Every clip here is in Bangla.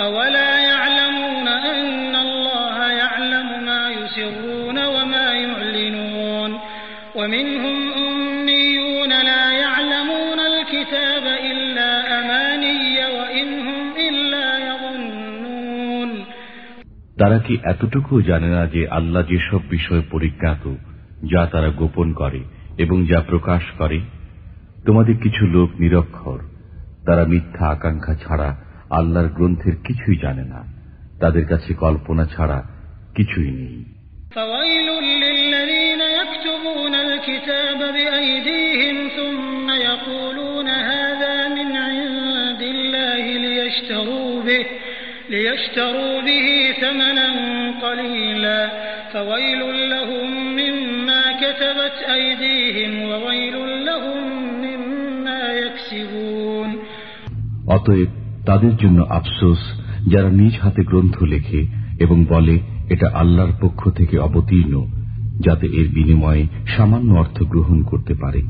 أولا يعلمون أن الله يعلم ما يسرون وما يعلنون ومنهم أميون لا يعلمون الكتاب إلا أماني وإن هم إلا يظنون তারা কি এতটুকু জানে না যে আল্লাহ যেসব বিষয় পরিজ্ঞাত যা তারা গোপন করে এবং যা প্রকাশ করে তোমাদের কিছু লোক নিরক্ষর তারা মিথ্যা আকাঙ্ক্ষা ছাড়া আল্লাহর গ্রন্থের কিছুই জানে না তাদের কাছে কল্পনা ছাড়া কিছুই নেই فويل للذين يكتبون الكتاب بأيديهم ثم يقولون هذا من عند الله ليشتروا به ليشتروا به ثمنا قليلا فويل لهم مما كتبت أيديهم وويل لهم مما يكسبون অতএব তাদের জন্য আফসোস যারা নিজ হাতে গ্রন্থ লেখে এবং বলে এটা আল্লাহর পক্ষ থেকে অবতীর্ণ যাতে এর বিনিময়ে সামান্য অর্থ গ্রহণ করতে পারে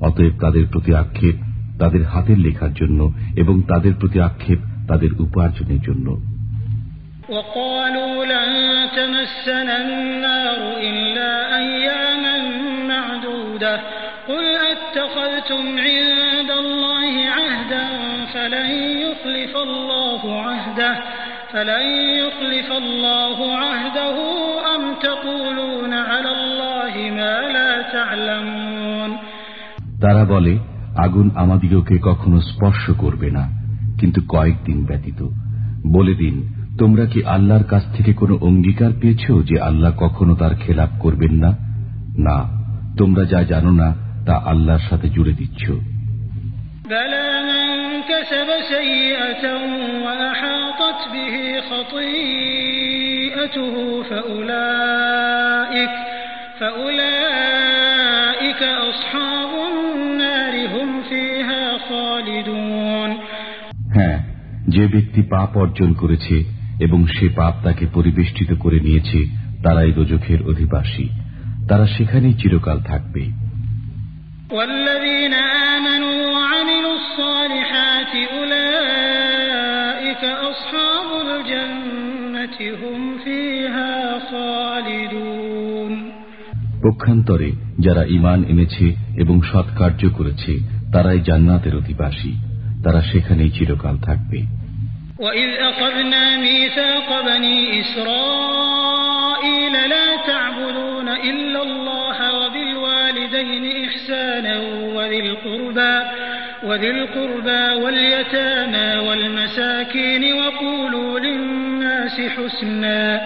অতএব তাদের প্রতি আক্ষেপ তাদের হাতের লেখার জন্য এবং তাদের প্রতি আক্ষেপ তাদের উপার্জনের জন্য وقالوا لن تمسنا النار إلا أياما معدودة قل أتخذتم عند الله عهدا فلن يخلف الله عهده فلن يخلف الله عهده أم تقولون على الله ما لا تعلمون তারা বলে আগুন আমাদিগকে কখনো স্পর্শ করবে না কিন্তু কয়েকদিন ব্যতীত বলে দিন তোমরা কি আল্লাহর কাছ থেকে কোনো অঙ্গীকার পেয়েছ যে আল্লাহ কখনো তার খেলাপ করবেন না না তোমরা যা জানো না তা আল্লাহর সাথে জুড়ে দিচ্ছ بلى من كسب سيئة وأحاطت به خطيئته فأولئك فأولئك أصحاب النار هم فيها خالدون হ্যাঁ যে ব্যক্তি পাপ অর্জন করেছে এবং সে পাপ তাকে পরিবেষ্টিত করে নিয়েছে তারাই দোজখের অধিবাসী তারা সেখানেই চিরকাল থাকবে والذين آمنوا وعملوا الصالحات أولئك أصحاب الجنة هم فيها خالدون পক্ষান্তরে যারা ইমান এনেছে এবং সৎকার্য করেছে তারাই জান্নাতের অধিবাসী তারা সেখানেই চিরকাল থাকবে وإذ أخذنا ميثاق بني إسرائيل إسرائيل لا تعبدون إلا الله وبالوالدين إحسانا وذي القربى وذي القربى واليتامى والمساكين وقولوا للناس حسنا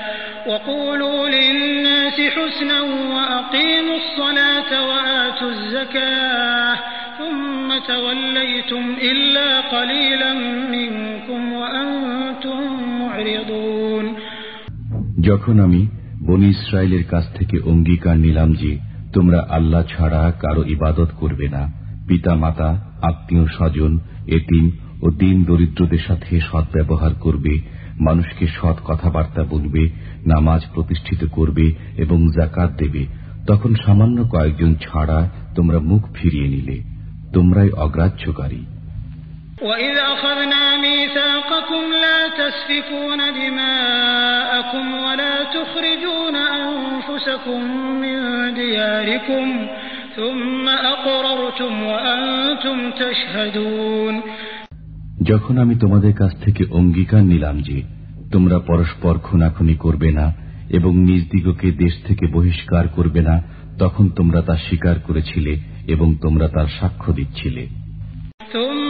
وقولوا للناس حسنا وأقيموا الصلاة وآتوا الزكاة ثم توليتم إلا قليلا منكم وأنتم معرضون. বনি ইসরায়েলের কাছ থেকে অঙ্গীকার নিলাম যে, তোমরা আল্লাহ ছাড়া কারও ইবাদত করবে না। পিতা মাতা আত্মীয় স্বজন, এতিম ও দিন দরিদ্রদের সাথে সৎ ব্যবহার করবে, মানুষকে সৎ কথাবার্তা বলবে, নামাজ প্রতিষ্ঠিত করবে এবং জাকাত দেবে। তখন সামান্য কয়েকজন ছাড়া তোমরা মুখ ফিরিয়ে নিলে। তোমরাই অগ্রাহ্যকারী। وإذ أخذنا ميثاقكم لا تسفكون دماءكم ولا تخرجون أنفسكم من دياركم ثم أقررتم وأنتم تشهدون যখন আমি তোমাদের কাছ থেকে অঙ্গীকার নিলাম যে তোমরা পরস্পর খুনাখুনি করবে না এবং নিজ দিগকে দেশ থেকে বহিষ্কার করবে না তখন তোমরা তা স্বীকার করেছিলে এবং তোমরা তার সাক্ষ্য দিচ্ছিলে ثم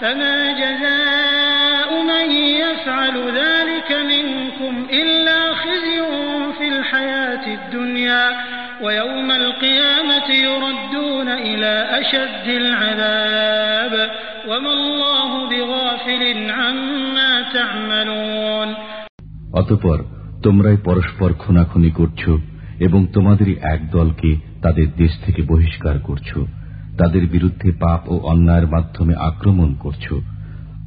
فما جزاء من يفعل ذلك منكم إلا خزي في الحياة الدنيا ويوم القيامة يردون إلى أشد العذاب অতপর তোমরাই পরস্পর খুনাখুনি করছ এবং তোমাদেরই এক দলকে তাদের দেশ থেকে বহিষ্কার করছ তাদের বিরুদ্ধে পাপ ও অন্যায়ের মাধ্যমে আক্রমণ করছ।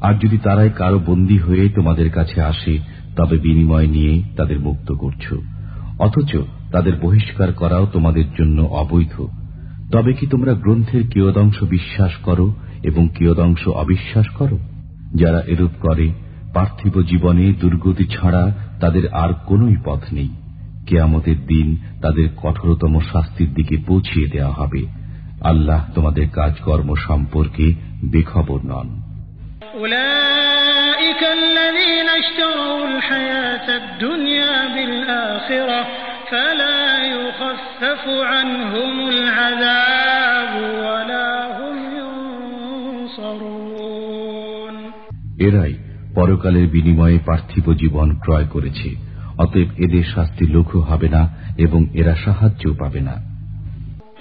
আর যদি তারাই কারও বন্দী হয়ে তোমাদের কাছে আসে, তবে বিনিময় নিয়ে তাদের মুক্ত করছ। অথচ তাদের বহিষ্কার করাও তোমাদের জন্য অবৈধ। তবে কি তোমরা গ্রন্থের কিয়দংশ বিশ্বাস করো এবং কিয়দংশ অবিশ্বাস করো? যারা এরূপ করে, পার্থিব জীবনে দুর্গতি ছাড়া তাদের আর কোন পথ নেই। কেয়ামতের দিন তাদের কঠোরতম শাস্তির দিকে পৌঁছিয়ে দেওয়া হবে। আল্লাহ তোমাদের কাজকর্ম সম্পর্কে বেখবর নন। এরাই পরকালের বিনিময়ে পার্থিব জীবন ক্রয় করেছে অতএব এদের শাস্তি লঘু হবে না এবং এরা সাহায্যও পাবে না।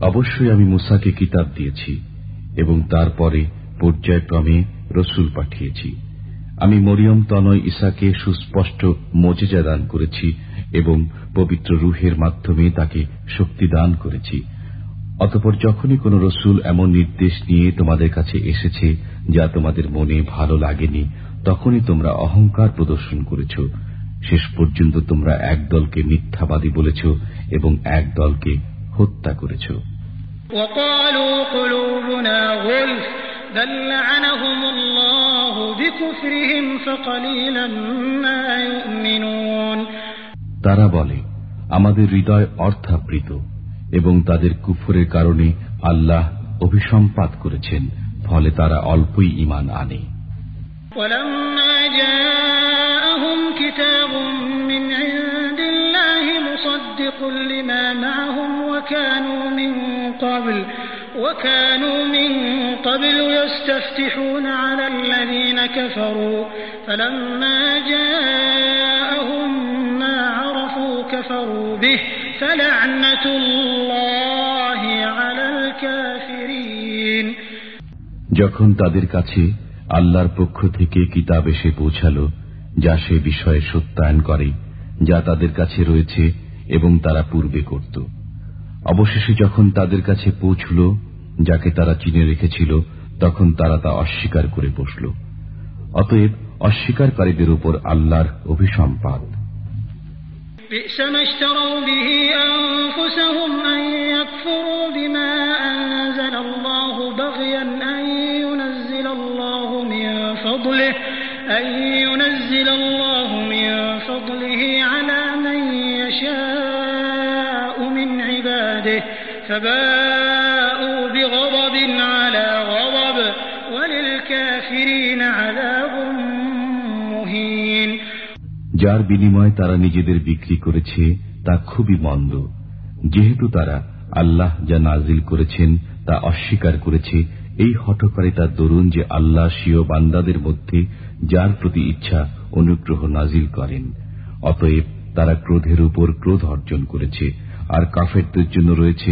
অবশ্যই আমি মুসাকে কিতাব দিয়েছি এবং তারপরে পর্যায়ক্রমে রসুল পাঠিয়েছি। আমি মরিয়ম তনয় ইসাকে সুস্পষ্ট মজেজা দান করেছি এবং পবিত্র রুহের মাধ্যমে তাকে শক্তি দান করেছি। অতপর যখনই কোন রসুল এমন নির্দেশ নিয়ে তোমাদের কাছে এসেছে যা তোমাদের মনে ভালো লাগেনি, তখনই তোমরা অহংকার প্রদর্শন করেছ। শেষ পর্যন্ত তোমরা এক দলকে মিথ্যাবাদী বলেছ এবং এক দলকে হত্যা করেছ তারা বলে আমাদের হৃদয় অর্থাবৃত এবং তাদের কুফরের কারণে আল্লাহ অভিসম্পাত করেছেন ফলে তারা অল্পই ইমান আনে كتاب من عند الله مصدق لما معهم وكانوا من قبل وكانوا من قبل يستفتحون على الذين كفروا فلما جاءهم ما عرفوا كفروا به فلعنة الله على الكافرين যখন তাদের কাছে আল্লাহর পক্ষ থেকে কিতাব এসে পৌঁছালো যা সে বিষয়ে সত্যায়ন করে যা তাদের কাছে রয়েছে এবং তারা পূর্বে করত অবশেষে যখন তাদের কাছে পৌঁছল যাকে তারা চিনে রেখেছিল তখন তারা তা অস্বীকার করে বসল অতএব অস্বীকারীদের উপর আল্লাহর অভিসম্পাদ بئس أن ينزل الله من فضله على من يشاء من عباده فباءوا بغضب على غضب وللكافرين عذاب مهين যার বিনিময়ে তারা নিজেদের বিক্রি করেছে তা খুবই মন্দ যেহেতু তারা আল্লাহ যা নাজিল করেছেন তা অস্বীকার করেছে এই হঠকারিতার দরুন যে আল্লাহ স্বীয় বান্দাদের মধ্যে যার প্রতি ইচ্ছা অনুগ্রহ নাজিল করেন অতএব তারা ক্রোধের উপর ক্রোধ অর্জন করেছে আর কাফেরদের জন্য রয়েছে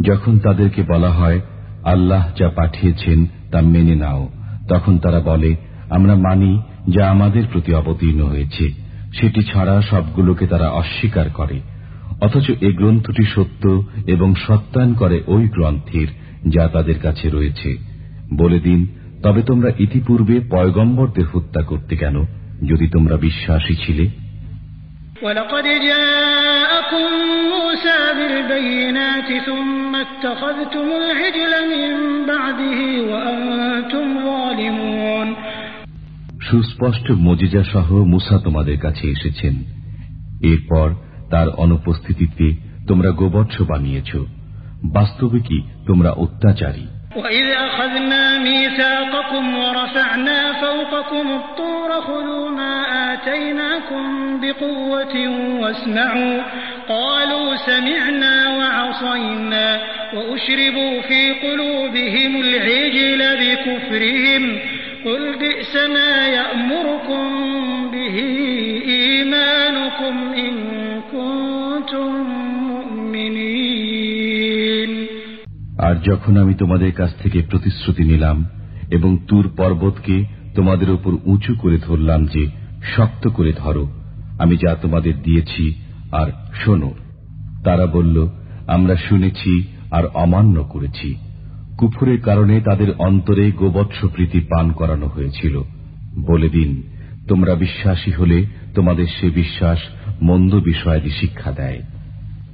যখন তাদেরকে বলা হয় আল্লাহ যা পাঠিয়েছেন তা মেনে নাও তখন তারা বলে আমরা মানি যা আমাদের প্রতি অবতীর্ণ হয়েছে সেটি ছাড়া সবগুলোকে তারা অস্বীকার করে। অথচ এ গ্রন্থটি সত্য এবং সত্যায়ন করে ওই গ্রন্থের যা তাদের কাছে রয়েছে। বলে দিন তবে তোমরা ইতিপূর্বে পয়গম্বরদের হত্যা করতে কেন যদি তোমরা বিশ্বাসী ছিলে? جاءكم موسى بالبينات ثم اتخذتم العجل من بعده وأنتم ظالمون সুস্পষ্ট মজিজা সহ মুসা তোমাদের কাছে এসেছেন এরপর তার অনুপস্থিতিতে তোমরা গোবৎস বানিয়েছ বাস্তবে কি তোমরা অত্যাচারী وإذ أخذنا ميثاقكم ورفعنا فوقكم الطور خذوا ما آتيناكم بقوة واسمعوا قالوا سمعنا وعصينا وأشربوا في قلوبهم العجل بكفرهم قل بئس ما يأمركم به إيمانكم إن كنتم مؤمنين আর যখন আমি তোমাদের কাছ থেকে প্রতিশ্রুতি নিলাম এবং তুর পর্বতকে তোমাদের উপর উঁচু করে ধরলাম যে শক্ত করে ধরো আমি যা তোমাদের দিয়েছি আর শোনো, তারা বলল, আমরা শুনেছি আর অমান্য করেছি। কুফুরের কারণে তাদের অন্তরে গোবৎস প্রীতি পান করানো হয়েছিল। বলে দিন, তোমরা বিশ্বাসী হলে তোমাদের সে বিশ্বাস মন্দ বিষয়াদি শিক্ষা দেয়।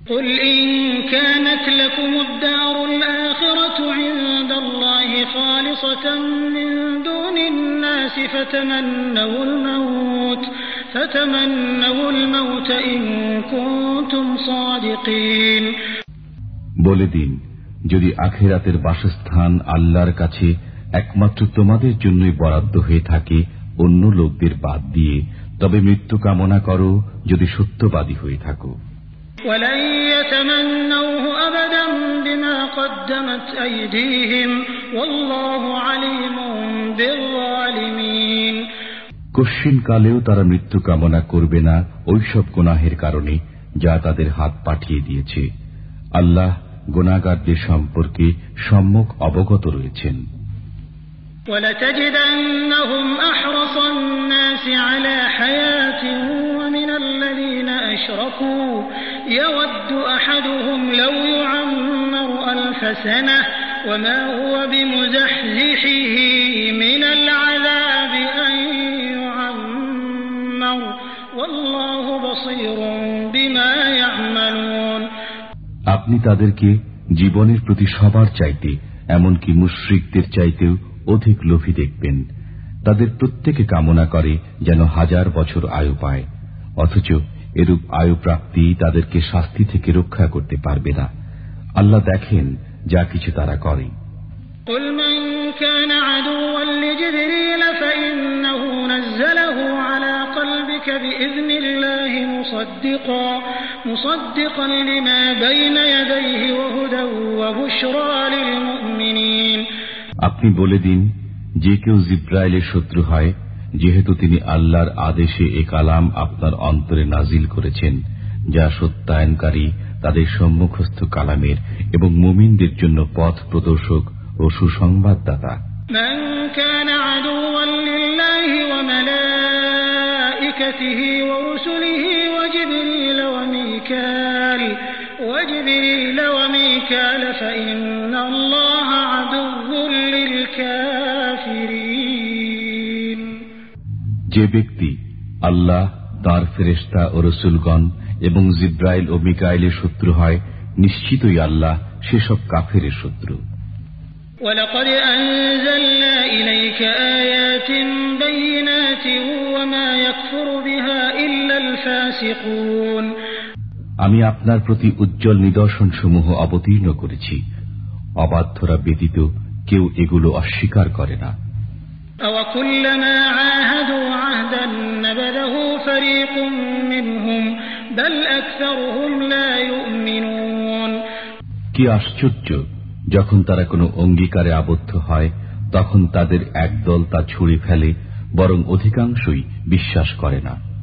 قل إن كانت لكم الدار الآخرة عند الله خالصة من دون الناس فتمنوا الموت فتمنوا الموت إن كنتم صادقين বলে দিন যদি আখেরাতের বাসস্থান আল্লাহর কাছে একমাত্র তোমাদের জন্যই বরাদ্দ হয়ে থাকে অন্য লোকদের বাদ দিয়ে তবে মৃত্যু কামনা করো যদি সত্যবাদী হয়ে থাকো ولن يتمنوه أبدا بما قدمت أيديهم والله عليم بالظالمين কশিন কালেও তারা মৃত্যু কামনা করবে না ওইসব গুনাহের কারণে যা তাদের হাত পাঠিয়ে দিয়েছে আল্লাহ গুনাগারদের সম্পর্কে সম্মুখ অবগত রয়েছেন ولتجدنهم أحرص الناس على حياة ومن الذين أشركوا يود أحدهم لو يعمر ألف سنة وما هو بمزحزحه من العذاب أن يعمر والله بصير بما يعملون আপনি তাদেরকে জীবনের প্রতি সবার চাইতে এমনকি মুশ্রিকদের চাইতেও অধিক লোভী দেখবেন তাদের প্রত্যেকে কামনা করে যেন হাজার বছর আয়ু পায় অথচ এরূপ আয়ু প্রাপ্তি তাদেরকে শাস্তি থেকে রক্ষা করতে পারবে না আল্লাহ দেখেন যা কিছু তারা করে قل من كان عدوا لجبريل فإنه نزله على قلبك بإذن الله مصدقا مصدقا لما بين يديه وهدى وبشرى للمؤمنين আপনি বলে দিন যে কেউ জিব্রাইলের শত্রু হয় যেহেতু তিনি আল্লাহর আদেশে এ কালাম আপনার অন্তরে নাজিল করেছেন যা সত্যায়নকারী তাদের সম্মুখস্থ কালামের এবং মুমিনদের জন্য পথ প্রদর্শক ও সুসংবাদদাতা من كان عدوا لله وملائكته ورسله وجبريل وميكال وجبريل وميكال فإن الله عدو للكافرين যে ব্যক্তি আল্লাহ তার ফেরেস্তা ও রসুলগণ এবং জিব্রাইল ও মিকাইলের শত্রু হয় নিশ্চিতই আল্লাহ সেসব কাফের শত্রু ولقد أنزلنا إليك آيات بينات وما يكفر بها إلا الفاسقون আমি আপনার প্রতি উজ্জ্বল নিদর্শন সমূহ অবতীর্ণ করেছি অবাধ্যরা ব্যতীত কেউ এগুলো অস্বীকার করে না। কি আশ্চর্য যখন তারা কোনো অঙ্গীকারে আবদ্ধ হয় তখন তাদের একদল তা ছুঁড়ে ফেলে বরং অধিকাংশই বিশ্বাস করে না।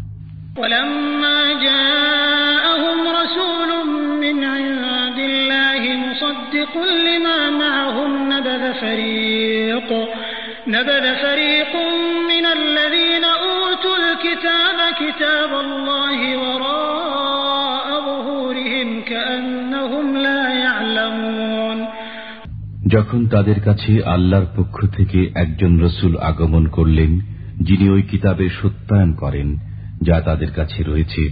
مصدق لما معهم نبذ فريق نبذ فريق من الذين أوتوا الكتاب كتاب الله وراء ظهورهم كأنهم لا يعلمون যখন তাদের কাছে আল্লাহর পক্ষ থেকে একজন রসুল আগমন করলেন যিনি ওই কিতাবের সত্যায়ন করেন যা তাদের কাছে রয়েছে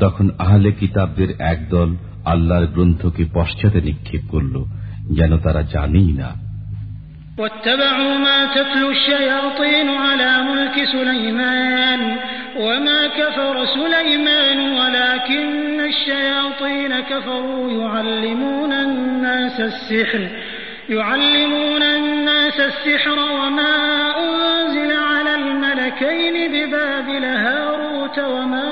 তখন আহলে কিতাবদের একদল আল্লাহর গ্রন্থকে পশ্চাতে নিক্ষেপ করল যেন তারা জানেই না واتبعوا ما تتلو الشياطين على ملك سليمان وما كفر سليمان ولكن الشياطين كفروا يعلمون الناس السحر يعلمون الناس السحر وما أنزل على الملكين ببابل هاروت وماروت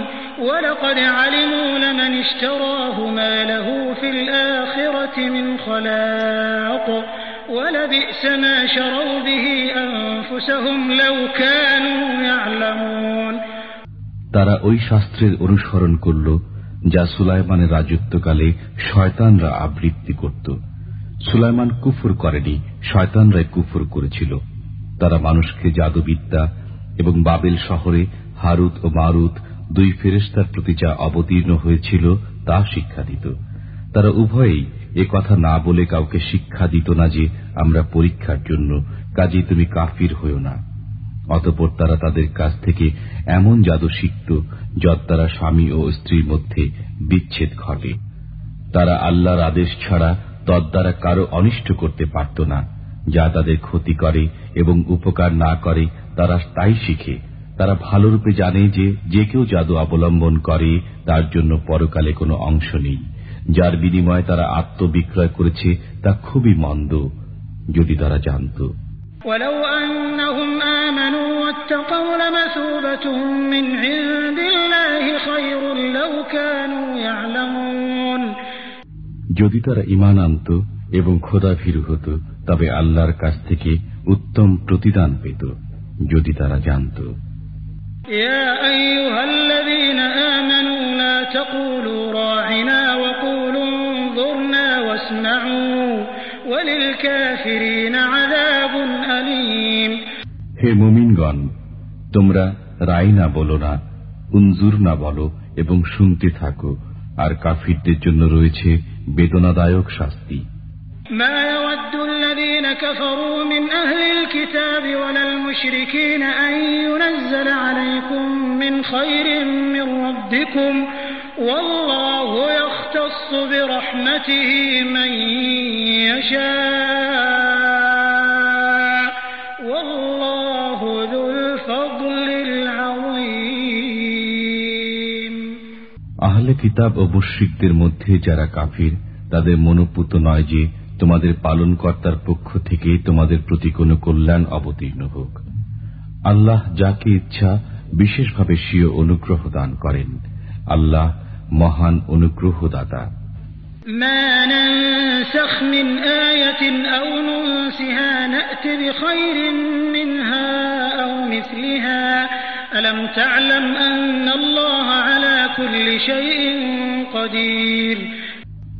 ولقد علموا لمن اشتراه ما له في الآخرة من خلاق ولبئس ما شروا به أنفسهم لو كانوا يعلمون তারা ওই শাস্ত্রের অনুসরণ করল যা সুলাইমানের রাজত্বকালে শয়তানরা আবৃত্তি করত সুলাইমান কুফুর করেনি শয়তানরাই কুফুর করেছিল তারা মানুষকে জাদুবিদ্যা এবং বাবেল শহরে হারুত ও মারুত দুই ফেরেস্তার প্রতি যা অবতীর্ণ হয়েছিল, তা শিক্ষা দিত। তারা উভয়েই এ কথা না বলে কাউকে শিক্ষা দিত না যে আমরা পরীক্ষার জন্য কাজেই তুমি কাফির হইও না। অতপর তারা তাদের কাছ থেকে এমন জাদু শিখত যদ দ্বারা স্বামী ও স্ত্রীর মধ্যে বিচ্ছেদ ঘটে। তারা আল্লাহর আদেশ ছাড়া তদ্বারা কারও অনিষ্ট করতে পারত না। যা তাদের ক্ষতি করে এবং উপকার না করে, তারা তাই শিখে। তারা ভালোরূপে জানে যে যে কেউ জাদু অবলম্বন করে তার জন্য পরকালে কোনো অংশ নেই। যার বিনিময়ে তারা আত্মবিক্রয় করেছে তা খুবই মন্দ যদি তারা জানত। যদি তারা ইমান আনত এবং খোদা ভীরু হত তবে আল্লাহর কাছ থেকে উত্তম প্রতিদান পেত যদি তারা জানত। يا أيها الذين آمنوا لا تقولوا راعنا وقولوا انظرنا واسمعوا وللكافرين عذاب أليم হে মুমিনগণ তোমরা রায় না বলো না উনজুর না বলো এবং শুনতে থাকো আর কাফিরদের জন্য রয়েছে বেদনাদায়ক শাস্তি ما يود الذين كفروا من أهل الكتاب ولا المشركين أن ينزل عليكم من خير من ربكم والله يختص برحمته من يشاء والله ذو الفضل العظيم আহলে কিতাব ও মুশ্রিকদের মধ্যে যারা কাফির তাদের মনোপুত নয় যে তোমাদের পালনকর্তার পক্ষ থেকে তোমাদের প্রতি কোনো কল্যাণ অবতীর্ণ হোক আল্লাহ যাকে ইচ্ছা বিশেষভাবে স্বীয় অনুগ্রহ দান করেন আল্লাহ মহান অনুগ্রহদাতা ما ننسخ من آية أو ننسها نأت بخير منها أو مثلها ألم تعلم أن الله على كل شيء قدير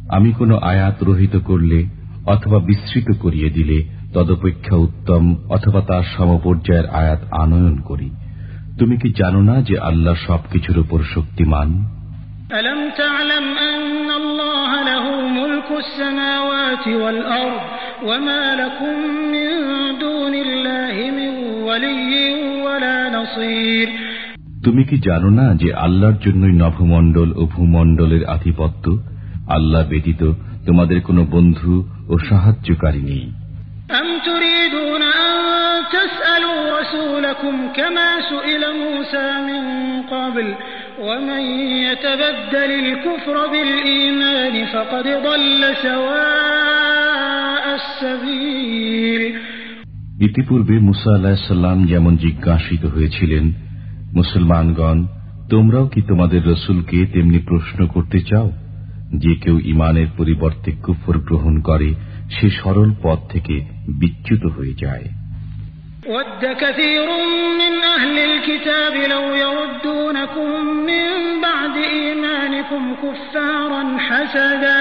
আমি কোনো আয়াত রহিত করলে অথবা বিস্তৃত করিয়ে দিলে তদপেক্ষা উত্তম অথবা তার সমপর্যায়ের আয়াত আনয়ন করি তুমি কি জানো না যে আল্লাহ সবকিছুর উপর শক্তিমান ألم تعلم أن الله له ملك السماوات والأرض وما لكم من دون الله من ولي ولا نصير তুমি কি জানো না যে আল্লাহর জন্যই নভমণ্ডল ও ভূমণ্ডলের আধিপত্য আল্লাহ ব্যতীত তোমাদের কোনো বন্ধু ও সাহায্যকারী নেই أم تريدون أن تسألوا رسولكم كما سئل موسى من قبل ومن يتبدل الكفر بالإيمان فقد ضل سواء السبيل ইতিপূর্বে মুসা আলাহিসাল্লাম যেমন জিজ্ঞাসিত হয়েছিলেন মুসলমানগণ তোমরাও কি তোমাদের রসুলকে তেমনি প্রশ্ন করতে চাও যে কেউ ইমানের পরিবর্তে কুফর গ্রহণ করে সে সরল পথ থেকে বিচ্যুত হয়ে যায় ود كثير من أهل الكتاب لو يردونكم من بعد إيمانكم كفارا حسدا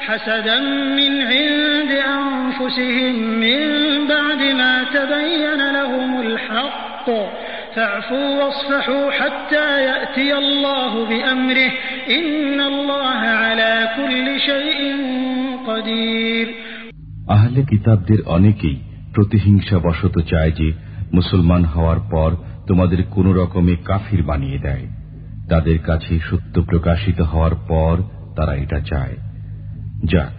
حسدا من عند أنفسهم من بعد ما تبين لهم الحق فاعفوا واصفحوا حتى يأتي الله بأمره إن الله على كل شيء قدير আহলে কিতাবদের অনেকেই প্রতিহিংসা বশত চায় যে মুসলমান হওয়ার পর তোমাদের কোন রকমে কাফির বানিয়ে দেয় তাদের কাছে সত্য প্রকাশিত হওয়ার পর তারা এটা চায় যাক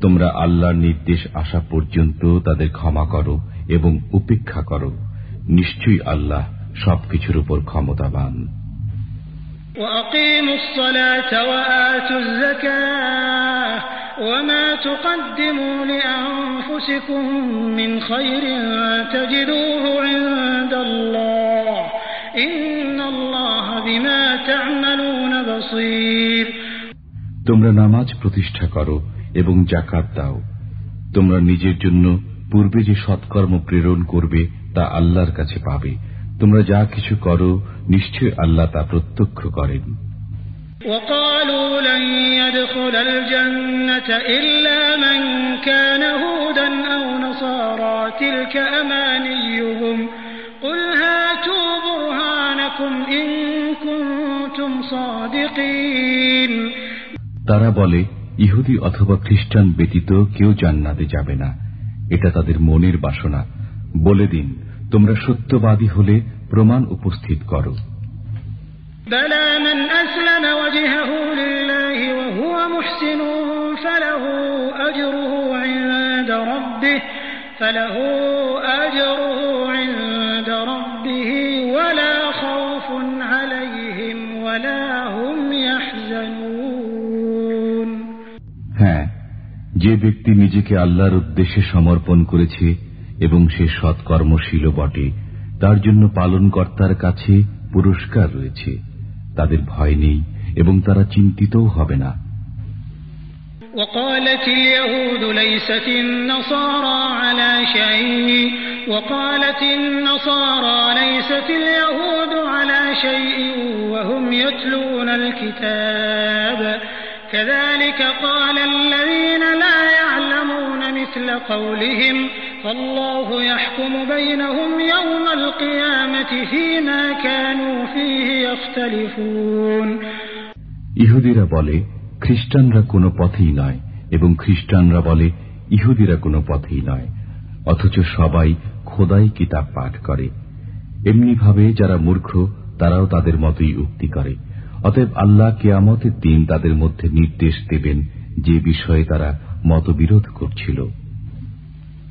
তোমরা আল্লাহর নির্দেশ আসা পর্যন্ত তাদের ক্ষমা করো এবং উপেক্ষা করো নিশ্চয়ই আল্লাহ সবকিছুর উপর ক্ষমতাবান। তোমরা নামাজ প্রতিষ্ঠা করো এবং জাকাত দাও। তোমরা নিজের জন্য পূর্বে যে সৎকর্ম প্রেরণ করবে তা আল্লাহর কাছে পাবে। তোমরা যা কিছু করো নিশ্চয় আল্লাহ তা প্রত্যক্ষ করেন وقالوا لن يدخل الجنة إلا من كان هودا أو نصارى تلك أمانيهم قل هاتوا برهانكم إن كنتم صادقين তারা বলে ইহুদি অথবা খ্রিস্টান ব্যতীত কেউ জান্নাতে যাবে না এটা তাদের মনের বাসনা বলে দিন তোমরা সত্যবাদী হলে প্রমাণ উপস্থিত করো بلى من أسلم وجهه لله وهو محسن فله أجره عند ربه فله أجره عند ربه ولا خوف عليهم ولا هم يحزنون হ্যাঁ যে ব্যক্তি নিজেকে আল্লাহর উদ্দেশ্যে সমর্পণ করেছে এবং সে সৎকর্মশীল বটে তার জন্য পালনকর্তার কাছে পুরস্কার রয়েছে তাদের ভয় নেই এবং তারা চিন্তিতও হবে না وقالت اليهود ليست النصارى على شيء وقالت النصارى ليست اليهود على شيء وهم يتلون الكتاب كذلك قال الذين لا يعلمون مثل قولهم ইহুদিরা বলে, খ্রিস্টানরা কোনো পথেই নয় এবং খ্রিস্টানরা বলে, ইহুদিরা কোনো পথেই নয়। অথচ সবাই খোদাই কিতাব পাঠ করে। এমনিভাবে যারা মূর্খ, তারাও তাদের মতোই উক্তি করে। অতএব আল্লাহ কেয়ামতের দিন তাদের মধ্যে নির্দেশ দেবেন যে বিষয়ে তারা মতবিরোধ করছিল।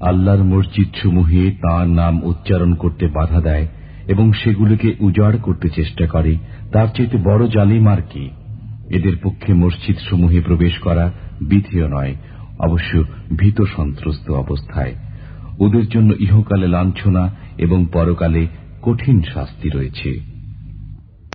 আল্লাহর মসজিদ সমূহে তাঁর নাম উচ্চারণ করতে বাধা দেয় এবং সেগুলিকে উজাড় করতে চেষ্টা করে, তার চেয়ে বড় জালিম আর কি? এদের পক্ষে মসজিদ সমূহে প্রবেশ করা বিধিও নয়, অবশ্য ভীত সন্ত্রস্ত অবস্থায়। ওদের জন্য ইহকালে লাঞ্ছনা এবং পরকালে কঠিন শাস্তি রয়েছে।